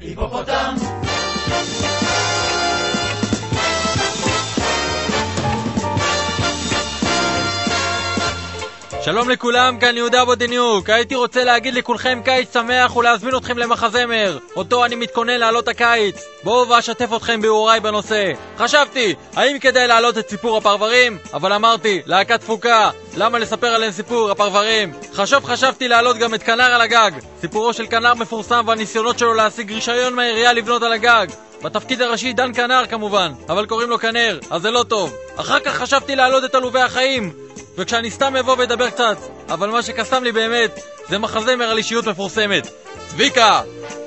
היפופוטם! שלום לכולם, כאן יהודה בודיניוק. הייתי רוצה להגיד לכולכם קיץ שמח ולהזמין אתכם למחזמר, אותו אני מתכונן להעלות הקיץ. בואו ואשתף אתכם ביאוריי בנושא. חשבתי, האם כדאי להעלות את סיפור הפרברים? אבל אמרתי, להקת תפוקה, למה לספר עליהם סיפור הפרברים? חשוב חשבתי להעלות גם את כנר על הגג. סיפורו של כנר מפורסם והניסיונות שלו להשיג רישיון מהעירייה לבנות על הגג. בתפקיד הראשי דן כנר כמובן, אבל קוראים לו כנר, אז זה לא טוב. אחר כך חשבתי להעלות את עלובי החיים, וכשאני סתם אבוא ואדבר קצת, אבל מה שקסם לי באמת, זה מחזמר על אישיות מפורסמת. צביקה!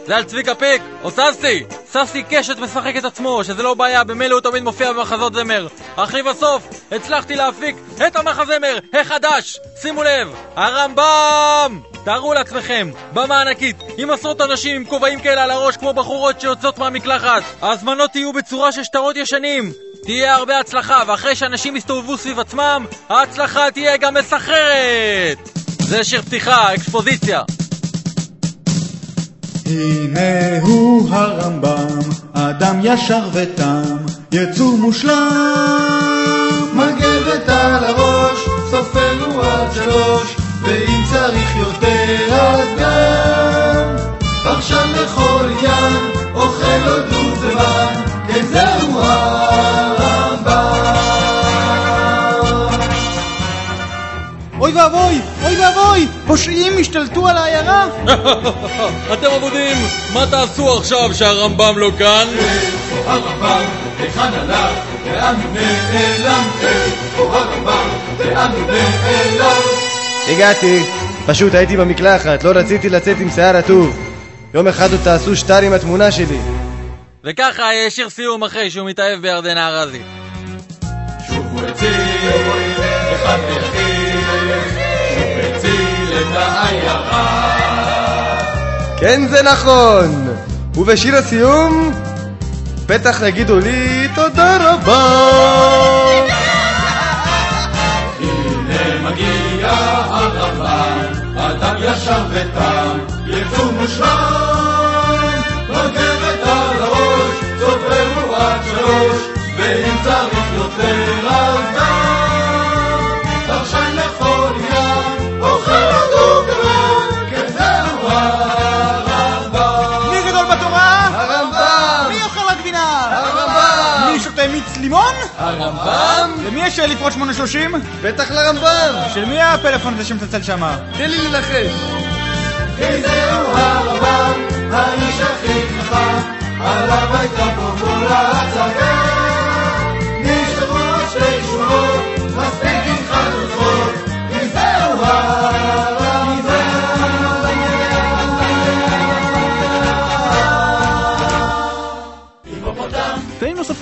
זה על צביקה פיק, או ססי! ססי קשת משחק את עצמו, שזה לא בעיה, במילא הוא תמיד מופיע במחזות זמר. אך לבסוף, הצלחתי להפיק את המחזמר החדש! שימו לב, הרמב"ם! תארו לעצמכם, במה ענקית, עם עשרות אנשים עם כובעים כאלה על הראש כמו בחורות שיוצאות מהמקלחת. ההזמנות יהיו בצורה של שטרות ישנים. תהיה הרבה הצלחה, ואחרי שאנשים יסתובבו סביב עצמם, ההצלחה תהיה גם מסחררת! זה שיר פתיחה, אקספוזיציה. הנה הוא הרמב"ם, אדם ישר ותם, יצור מושלם. מגבת על הראש, סופנו עד שלוש, ואם צריך יותר אז גם. פרשן לכל עניין, אוכל לו דובדבן, אוי ואבוי! אוי ואבוי! פושעים השתלטו על העיירה! אתם אבודים, מה תעשו עכשיו שהרמב"ם לא כאן? איפה הרמב"ם, היכן הלך, לאן הוא נעלם? איפה הרמב"ם, לאן הוא נעלם? הגעתי, פשוט הייתי במקלחת, לא רציתי לצאת עם שיער רטוב. יום אחד עוד תעשו שטר עם התמונה שלי. וככה יהיה שיר סיום אחרי שהוא מתאהב בירדנה ארזי. שוב הוא הציל, אחד ויחיד, כן זה נכון! ובשיר הסיום, בטח יגידו לי תודה רבה! הנה מגיע הרמב"ם, אדם ישר ותם, יצור מושלם. רכבת על הראש, סופר עד שלוש, ואם צריך יותר הרמב"ם! מי שותה מיץ לימון? הרמב"ם? למי יש לפרוט 830? בטח לרמב"ם! של מי הפלאפון הזה שמצלצל שמה? תן לי לנחש! זהו הרמב"ם, האיש הכי חכם, עליו הייתה